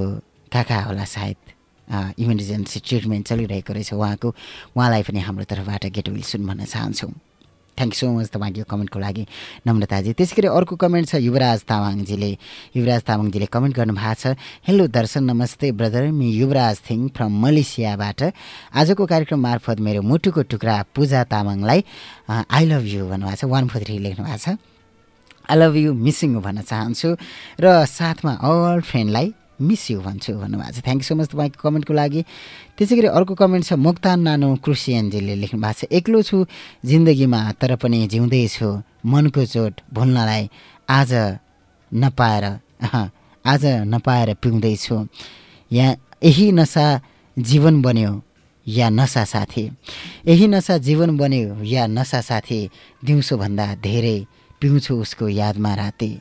काका होला सायद emergency treatment चलिरहेको रहेछ। उहाँको उहाँलाई पनि हाम्रो तर्फबाट गेट विल सुन भन्न चाहन्छौँ। थ्याङ्क सो मच तपाईँको यो कमेन्टको लागि नम्रताजी त्यसै गरी अर्को कमेन्ट छ युवराज तामाङजीले। युवराज तामाङजीले कमेन्ट गर्नुभएको छ हेलो दर्शन नमस्ते brother me Yubaraj Thing from मलेसियाबाट। आजको कार्यक्रम मार्फत मेरो मुटुको टुक्रा पूजा तामाङलाई आई लभ यु भन्नुभएको छ। वान फोर थ्री लेख्नु भएको छ। आई लभ यु मिसिङ भन्न चाहन्छु। र साथमा अल फ्रेन्डलाई मिस यु भन्छु भन्नुभएको छ। थ्याङ्क यू सो मच तपाईँको कमेन्टको लागि। त्यसै गरी अर्को कमेन्ट छ मोक्तान नानो क्रुसियनजीले लेख्नु भएको छ एक्लो छु जिन्दगीमा तर पनि जिउँदैछु मनको चोट भुल्नलाई आज नपाएर आज नपाएर पिउँदैछु यहाँ यही नसा जीवन बन्यो या नसा साथी। यही नसा जीवन बन्यो या नसा साथी दिउँसोभन्दा धेरै पिउँछु उसको यादमा राति।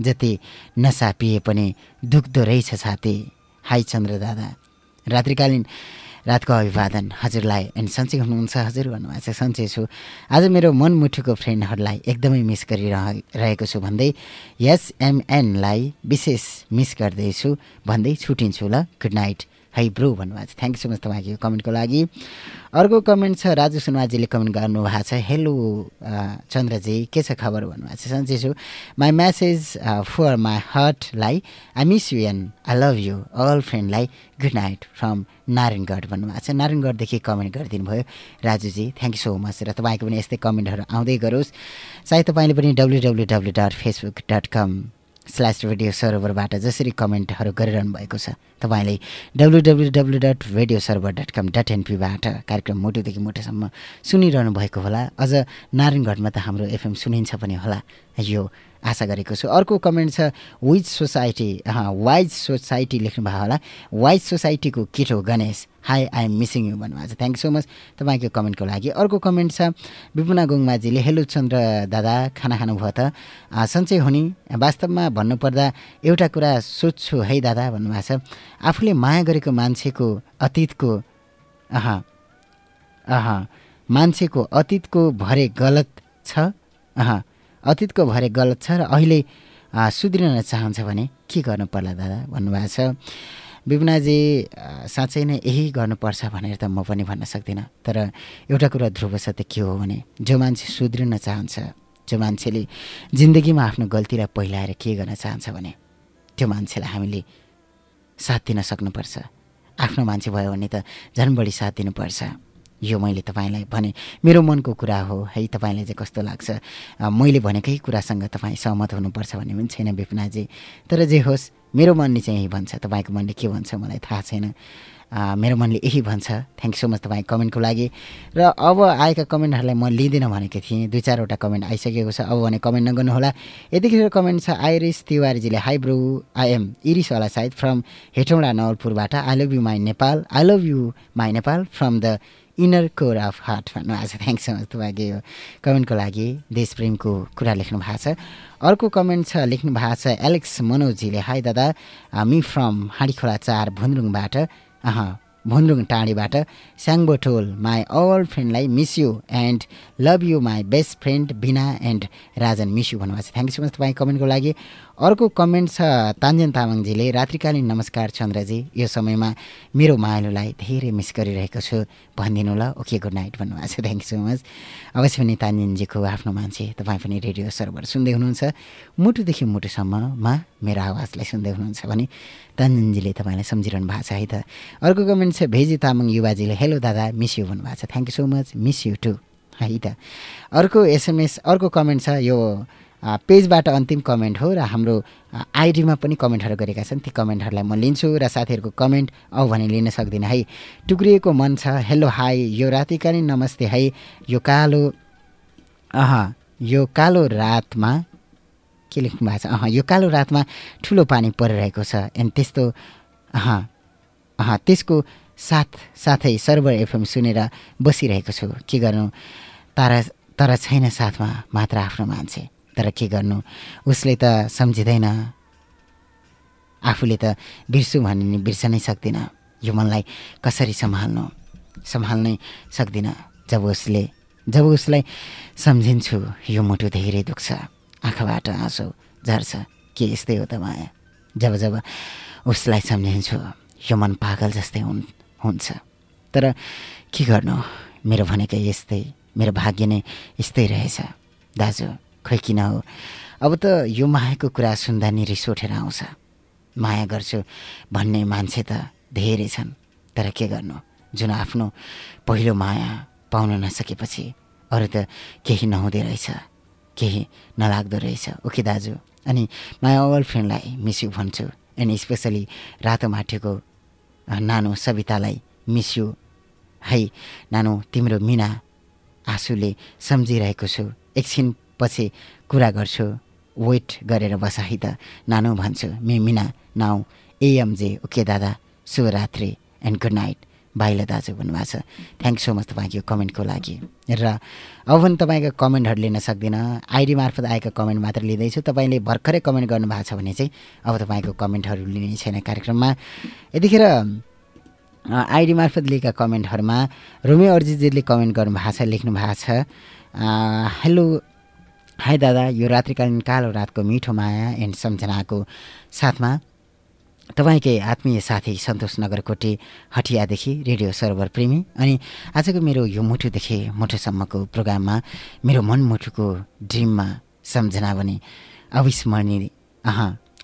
जति नसा पिए पनि दुख्दो रहेछ छाती हाई चन्द्र दादा। रात्रिकालीन रातको अभिवादन। हजुरलाई एन्ड सन्चै हुनुहुन्छ हजुर भन्नुभएको छ सन्चै छु। आज मेरो मनमुठुको फ्रेन्डहरूलाई एकदमै मिस गरिरह रहेको छु भन्दै एसएमएनलाई विशेष मिस गर्दैछु भन्दै छुटिन्छु ल। Good night. है ब्रो भन्नुभएको छ। थ्याङ्क यू सो मच तपाईँको यो कमेन्टको लागि। अर्को कमेन्ट छ राजु सुनवाजीले कमेन्ट गर्नुभएको छ। हेलो चन्द्रजी के छ खबर भन्नुभएको छ? सन्चै छु। My message for my हर्टलाई I miss you and I love you all फ्रेन्डलाई good night from Narayangarh भन्नुभएको छ। नारायणगढदेखि कमेन्ट गरिदिनु भयो Raju ji thank you so much र तपाईँको पनि यस्तै कमेन्टहरू आउँदै गरोस्। सायद तपाईँले पनि W W W dot Facebook dot com slash radio सर्भरबाट जसरी कमेन्टहरू गरिरहनु भएको छ तपाईँले W W W dot radio server dot com dot एनपीबाट कार्यक्रम मुटुदेखि मुटुसम्म सुनिरहनु भएको होला। अझ नारायणगढमा त हाम्रो एफएम सुनिन्छ पनि होला। यो आशा गरेको छु। अर्को कमेन्ट छ विज सोसाइटी वाइज सोसाइटी लेख्नुभयो होला। वाइज सोसाइटीको किटो Ganesh? Hi I am missing you भन्नुभएको छ। थ्याङ्क सो मच तपाईँको कमेन्टको लागि। अर्को कमेन्ट छ विपुना गोङमाजीले हेलो चन्द्र दादा खाना खानुभयो त? सन्चै हुने? वास्तवमा भन्नुपर्दा एउटा कुरा सोध्छु है दादा? भन्नुभएको छ। आफूले माया गरेको मान्छेको अतीतको अह अह मान्छेको अतीतको भरे गलत छ? अह अतीतको भरे गलत छ र अहिले सुध्रिन चाहन्छ भने के गर्नु पर्ला दादा? भन्नुभएको छ। विपुनाजी साँच्चै नै यही गर्नुपर्छ भनेर त म पनि भन्न सक्दिनँ। तर एउटा कुरा ध्रुव सत्य के हो भने जो मान्छे सुध्रिन चाहन्छ जो मान्छेले जिन्दगीमा आफ्नो गल्तीलाई पहिलाएर के गर्न चाहन्छ भने त्यो मान्छेलाई हामीले साथ दिन सक्नुपर्छ। आफ्नो मान्छे भयो भने त झन् बढी साथ दिनुपर्छ। यो मैले तपाईँलाई भने मेरो मनको कुरा हो है तपाईँलाई चाहिँ कस्तो लाग्छ? मैले भनेकै कुरासँग तपाईँ सहमत हुनुपर्छ भन्ने पनि छैन विपनाजी। तर जे होस् मेरो मनले चाहिँ यही भन्छ। तपाईँको मनले के भन्छ मलाई थाहा छैन। मेरो मनले यही भन्छ। थ्याङ्क सो मच तपाईँ कमेन्टको लागि। र अब आएका कमेन्टहरूलाई म लिँदिनँ भनेको थिएँ। दुई चारवटा कमेन्ट आइसकेको छ। अब भने कमेन्ट नगर्नुहोला। यतिखेर कमेन्ट छ आइरिस तिवारीजीले हाई ब्रो आई एम इरिसवाला side from Hetauda नवलपुरबाट। I love you my Nepal I love you my Nepal from the inner core of heart भन्नुभएको छ। थ्याङ्क सो मच तपाईँको यो कमेन्टको लागि देश प्रेमको कुरा लेख्नु भएको छ। अर्को कमेन्ट छ लेख्नु भएको छ एलेक्स मनोजीले हाई दादा मी फ्रम हाँडीखोला चार भुन्द्रुङबाट अह भुन्द्रुङ टाढीबाट। स्याङ्बो टोल my all फ्रेन्डलाई miss you and love you my best friend Bina and Rajan miss you भन्नुभएको छ। थ्याङ्क सो मच तपाईँ कमेन्टको लागि। अर्को कमेन्ट छ तान्जन तामाङजीले रात्रिकालीन नमस्कार चन्द्रजी यो समयमा मेरो मायालुलाई धेरै मिस गरिरहेको छु। भनिदिनु ल ओके गुड नाइट भन्नुभएको छ। थ्याङ्क सो मच अवश्य पनि तान्जनजीको आफ्नो मान्छे तपाईँ पनि रेडियो सर्भर सुन्दै हुनुहुन्छ। मुटुदेखि मुटुसम्ममा मेरो आवाजलाई सुन्दै हुनुहुन्छ भने तान्जनजीले तपाईँलाई सम्झिरहनु भएको छ है त। अर्को कमेन्ट छ भेजी तामाङ युवाजीले हेलो दादा मिस यु भन्नुभएको छ। Thank you so much miss you too है त। अर्को एसएमएस अर्को कमेन्ट छ यो पेजबाट अन्तिम कमेन्ट हो र हाम्रो आइडीमा पनि कमेन्टहरू गरेका छन्। ती कमेन्टहरूलाई म लिन्छु र साथीहरूको कमेन्ट औ भने लिन सक्दिनँ। है टुक्रिएको मन छ। हेलो हाई यो रातिकालीन नमस्ते। है यो कालो अह यो कालो रातमा के लेख्नु भएको छ? अह यो कालो रातमा ठुलो पानी परिरहेको छ। एन्ड त्यस्तो अह अह त्यसको साथ साथै सर्भर एफएम सुनेर बसिरहेको छु। के गर्नु? तर तर छैन साथमा मात्र आफ्नो मान्छे। तर के गर्नु? उसले त सम्झिँदैन। आफूले त बिर्सु भने नि बिर्सनै सक्दिनँ। यो मनलाई कसरी सम्हाल्नु? सम्हाल्नै सक्दिनँ जब उसले जब उसलाई सम्झिन्छु यो मुटु धेरै दुख्छ। आँखाबाट आँसु झर्छ। के यस्तै हो त माया? जब जब उसलाई सम्झिन्छु यो मन पागल जस्तै हुन् हुन्छ। तर के गर्नु? मेरो भनेकै यस्तै मेरो भाग्य नै यस्तै रहेछ। दाजु। खै किन हो अब त यो मायाको कुरा सुन्दा नि रिस उठेर आउँछ। माया गर्छु भन्ने मान्छे त धेरै छन्। तर के गर्नु? जुन आफ्नो पहिलो माया पाउन नसकेपछि अरू त केही नहुँदो रहेछ। केही नलाग्दो रहेछ। ओके दाजु? अनि माई अल फ्रेन्डलाई मिस यु भन्छु। एन्ड स्पेसली रातो माटेको नानो सवितालाई मिस यु है नानो तिम्रो मिना आँसुले सम्झिरहेको छु। एकछिन पछि कुरा गर्छु वेट गरेर बस है त नानु भन्छु me Mina now AMJ okay दादा शुभरात्रि एन्ड गुड नाइट भाइला दाजु भन्नुभएको छ। थ्याङ्क सो मच तपाईँको यो कमेन्टको लागि। र अब पनि तपाईँको कमेन्टहरू लिन सक्दिनँ। आइडी मार्फत आएका कमेन्ट मात्र लिँदैछु। तपाईँले भर्खरै कमेन्ट गर्नुभएको छ भने चाहिँ अब तपाईँको कमेन्टहरू लिने छैन कार्यक्रममा। यतिखेर आइडी मार्फत लिएका कमेन्टहरूमा रोमे अर्जितजीले कमेन्ट गर्नुभएको छ लेख्नु भएको छ हेलो हाई दादा यो रात्रिकालीन कालो रातको मिठो माया एन्ड सम्झनाको साथमा तपाईँकै आत्मीय साथी सन्तोष नगरकोटी हटियादेखि रेडियो सर्भर प्रेमी अनि आजको मेरो यो मुटुदेखि मुटुसम्मको प्रोग्राममा मेरो मनमुटुको ड्रिममा सम्झना बने अविस्मरणीय अह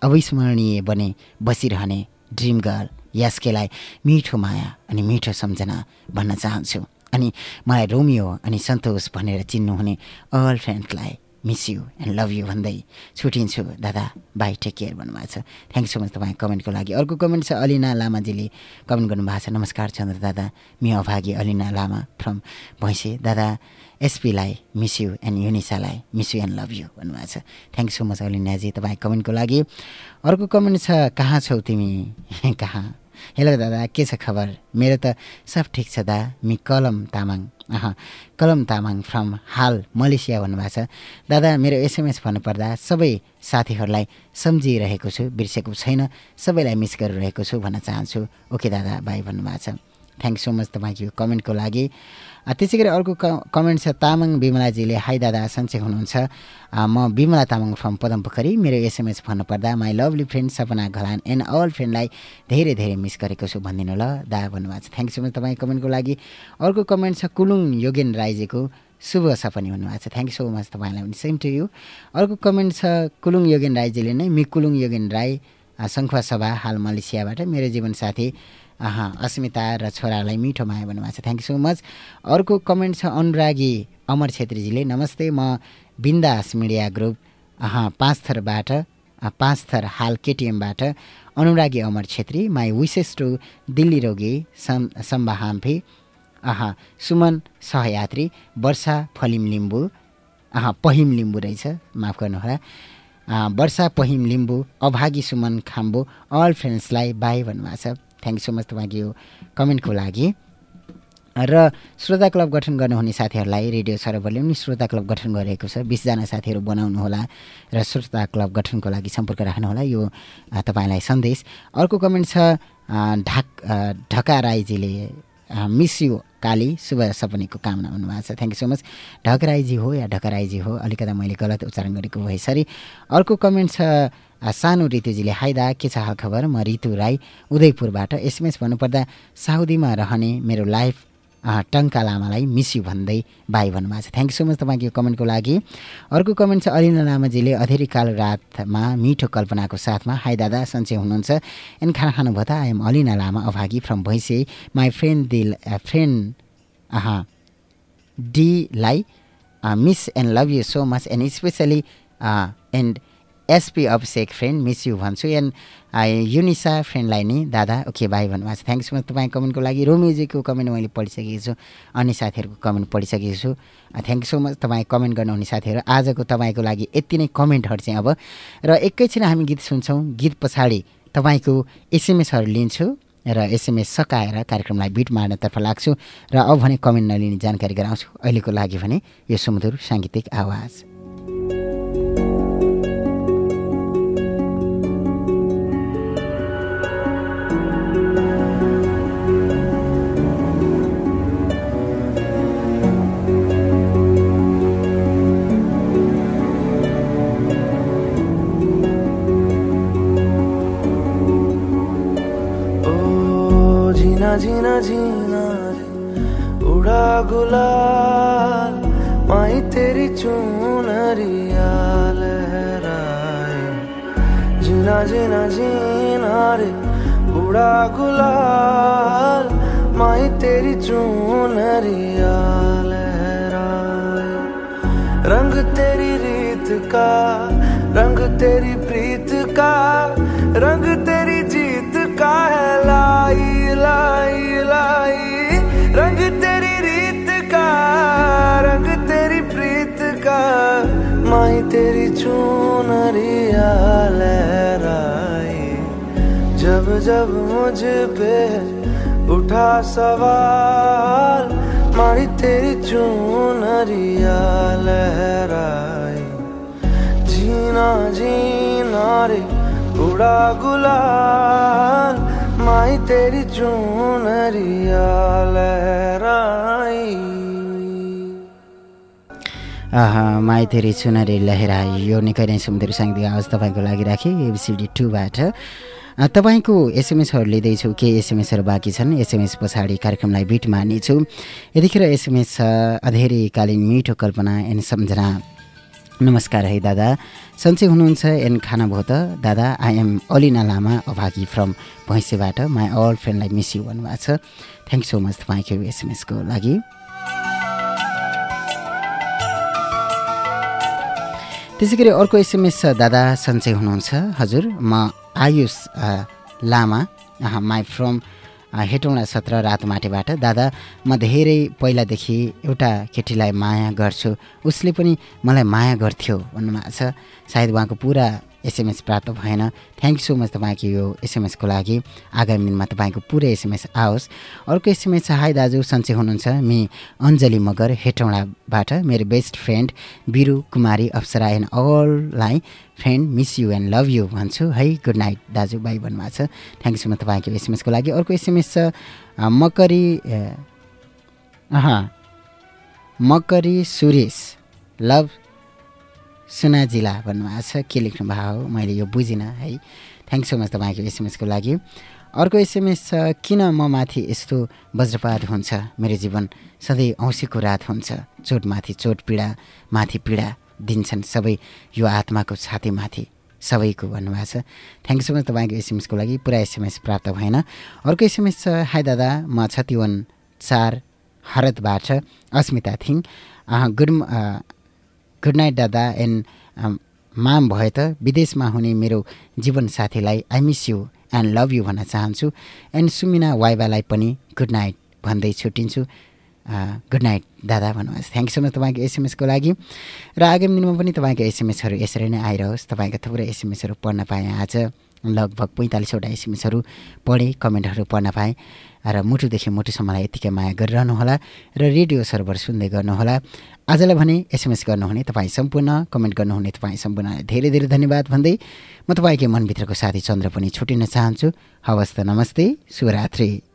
अविस्मरणीय बने बसिरहने ड्रिम गर्ल यास्केलाई मिठो माया अनि मिठो सम्झना भन्न चाहन्छु। अनि मलाई रोमियो अनि सन्तोष भनेर चिन्नुहुने all फ्रेन्डलाई miss you and love you भन्दै छुटिन्छु। दादा बाई टेक केयर भन्नुभएको छ। थ्याङ्क सो मच तपाईँ कमेन्टको लागि। अर्को कमेन्ट छ अलिना लामाजीले कमेन्ट गर्नुभएको छ। नमस्कार चन्द्र दादा। मि अभागी अलिना लामा फ्रम भैँसे। दादा एसपीलाई miss you and युनिसालाई miss you and love you भन्नुभएको छ। थ्याङ्क सो मच अलिनाजी तपाईँ कमेन्टको लागि। अर्को कमेन्ट छ कहाँ छौ तिमी? *laughs* कहाँ? हेलो दादा के छ खबर? मेरो त सब ठिक छ दा। मि कलम तामाङ। कलम तामाङ फ्रम हाल मलेसिया भन्नुभएको छ। दादा मेरो एसएमएस भन्नुपर्दा सबै साथीहरूलाई सम्झिरहेको छु बिर्सेको छैन सबैलाई मिस गरिरहेको छु भन्न चाहन्छु। ओके दादा भाइ भन्नुभएको छ। थ्याङ्क सो मच तपाईँको यो कमेन्टको लागि। त्यसै गरी अर्को कमेन्ट छ तामाङ बिमलाजीले हाई दादा सन्चै हुनुहुन्छ। म बिमला तामाङ फ्रम पदम पोखरी मेरो एसएमएस भन्नुपर्दा my lovely friend Sapna Ghalan and all फ्रेन्डलाई धेरै धेरै मिस गरेको छु। भनिदिनु ल दा भन्नुभएको छ। थ्याङ्क सो मच तपाईँ कमेन्टको लागि। अर्को कमेन्ट छ कुलुङ योगेन राईजीको शुभ सपनी भन्नुभएको छ। थ्याङ्क सो मच तपाईँलाई पनि। सेम टु यु अर्को कमेन्ट छ कुलुङ योगेन राईजीले नै मि कुलुङ योगेन राई सङ्खुवा सभा हाल मलेसियाबाट। मेरो जीवनसाथी अस्मिता र छोरालाई मिठो माया भन्नुभएको छ। थ्याङ्क यू सो मच अर्को कमेन्ट छ अनुरागी अमर छेत्रीजीले। नमस्ते म बिन्दास मिडिया ग्रुप पाँच थरबाट पाँच थर हाल केटिएमबाट Anuragi Amar Chhetri my wishes to Delhi रोगी सम सम्बा हाम्फी अह सुमन सहयात्री वर्षा फलिम लिम्बू अह पहिम लिम्बू रहेछ माफ गर्नुहोला। वर्षा पहिम लिम्बू अभागी सुमन खाम्बो अल फ्रेन्ड्सलाई बाई भन्नुभएको छ। थ्याङ्क सो मच तपाईँको यो कमेन्टको लागि। र श्रोता क्लब गठन गर्नुहुने साथीहरूलाई रेडियो सरबरले पनि श्रोता क्लब गठन गरेको छ। बिसजना साथीहरू बनाउनुहोला र श्रोता क्लब गठनको लागि सम्पर्क राख्नुहोला यो तपाईँलाई सन्देश। अर्को कमेन्ट छ ढाक ढका राईजीले मिस यु काली शुभ सपनीको कामना भन्नुभएको छ। थ्याङ्क यू सो मच ढकराईजी हो या ढकराईजी हो अलिकता मैले गलत उच्चारण गरेको भए सरी अर्को कमेन्ट छ सानो ऋतुजीले हाई दा के छ हाल खबर म ऋतु राई उदयपुरबाट एसएमएस भन्नुपर्दा साउदीमा रहने मेरो लाइफ टङ्का लामालाई मिस यु भन्दै बाई भन्नुभएको छ। थ्याङ्क यू सो मच तपाईँको कमेन्टको लागि। अर्को कमेन्ट छ अलिना लामाजीले अधेरी काल रातमा मिठो कल्पनाको साथमा हाई दादा सन्चै हुनुहुन्छ। एन्ड खाना खानुभयो त आइएम अलिना लामा अभागी from Bhainse. My friend Dil friend डीलाई miss and love you so much and specially and SP Abhishek friend miss you भन्छु। एन्ड युनिसा फ्रेन्डलाई नि दादा ओके भाइ भन्नुभएको छ। थ्याङ्क सो मच तपाईँ कमेन्टको लागि। रोम्युजिकको कमेन्ट मैले पढिसकेको छु। अन्य साथीहरूको कमेन्ट पढिसकेको छु। थ्याङ्क सो मच तपाईँ कमेन्ट गर्नुहुने साथीहरू। आजको तपाईँको लागि यति नै कमेन्टहरू चाहिँ अब। र एकैछिन हामी गीत सुन्छौँ। गीत पछाडि तपाईँको एसएमएसहरू लिन्छु। र एसएमएस सकाएर कार्यक्रमलाई बिट मार्नतर्फ लाग्छु। र अब भने कमेन्ट नलिने जानकारी गराउँछु। अहिलेको लागि भने यो सुमधुर साङ्गीतिक आवाज। जीना जीना उड़ा गुलाल, माई तेरी चूनरिया लहराए जीना जीना जीना रे। उड़ा गुलाल, माई तेरी चूनरिया लहराए रंग तेरी रीत का, रंग तेरी प्रीत का, रंग तेरी का है लाई लाई लाई। रंग तेरी रीत का, रंग तेरी प्रीत का। माई तेरी चूनरिया लहराई। जब जब मुझ पे उठा सवाल मारी तेरी चूनरिया लहराई। जीना जीना रे उड़ा गुलाल माई तेरी चूनरिया लहराई माई तेरी चुनरी लहेराई यो निकै नै सुन्दर साङ्गीतिक आवाज तपाईँको लागि राखेँ एबिसिडी टूबाट तपाईँको एसएमएसहरू लिँदैछु के एसएमएसहरू बाँकी छन्? एसएमएस पछाडि कार्यक्रमलाई बिट मार्नेछु यतिखेर एसएमएस छ अधेरीकालीन मिठो कल्पना एन्ड सम्झना। नमस्कार है दादा। सन्चै हुनुहुन्छ एन्ड खाना भयो त दादा आई एम अलिना लामा अभागी फ्रम भैँसेबाट। माई अल फ्रेन्डलाई मिस यु भन्नुभएको छ। थ्याङ्क सो मच तपाईँको एसएमएसको लागि। त्यसै गरी अर्को एसएमएस छ दादा सन्चै हुनुहुन्छ। हजुर म आयुष लामा माई फ्रम हेटौँडा सत्र रातमाटेबाट दादा म धेरै पहिलादेखि एउटा केटीलाई माया गर्छु। उसले पनि मलाई माया गर्थ्यो भन्नुभएको छ। सायद उहाँको पुरा एसएमएस प्राप्त भएन। थ्याङ्क सो मच तपाईँको यो एसएमएसको लागि। आगामी दिनमा तपाईँको पुरै एसएमएस आओस्। अर्को एसएमएस हाई दाजु सन्चै हुनुहुन्छ मि अञ्जली मगर हेटौँडाबाट मेरो best friend Biru Kumari Apsara and अललाई friend miss you and love you भन्छु। है गुड नाइट दाजुभाइ भन्नुभएको छ। थ्याङ्क सो मच तपाईँको एसएमएसको लागि। अर्को एसएमएस छ मकरी अ, अँ मकरी सुरेश लभ सुनाजिला भन्नुभएको छ के लेख्नु भएको हो? मैले यो बुझिनँ है। थ्याङ्क सो मच तपाईँको एसएमएसको लागि। अर्को एसएमएस छ किन म माथि यस्तो वज्रपात हुन्छ? मेरो जीवन सधैँ औँसीको रात हुन्छ। चोटमाथि चोट पीडा माथि पीडा दिन्छन् सबै यो आत्माको छातीमाथि सबैको भन्नुभएको छ। थ्याङ्क सो मच तपाईँको एसएमएसको लागि। पुरा एसएमएस प्राप्त भएन। अर्को एसएमएस छ हाई दादा म छतिवन चार हरदबाट Asmita Thing good good night दादा एन्ड माम भए त विदेशमा हुने मेरो जीवन साथीलाई I miss you and love you भन्न चाहन्छु। एन्ड सुमिना वाइबालाई पनि गुड नाइट भन्दै छुट्टिन्छु। गुड नाइट दादा भन्नुहोस्। थ्याङ्क सो मच तपाईँको एसएमएसको लागि। र आगामी दिनमा पनि तपाईँको एसएमएसहरू यसरी नै आइरहोस्। तपाईँको थुप्रै एसएमएसहरू पढ्न पाएँ आज। लगभग पैँतालिसवटा एसएमएसहरू पढेँ कमेन्टहरू पढ्न पाएँ र मुटुदेखि मुटुसम्मलाई यत्तिकै माया गरिरहनुहोला र रेडियो सर्भर सुन्दै गर्नुहोला। आजलाई भने एसएमएस गर्नुहुने तपाईँ सम्पूर्ण कमेन्ट गर्नुहुने तपाईँ सम्पूर्णलाई धेरै धेरै धन्यवाद भन्दै म तपाईँकै मनभित्रको साथी चन्द्र पनि छुटिन चाहन्छु। हवस् त नमस्ते शुभरात्रि।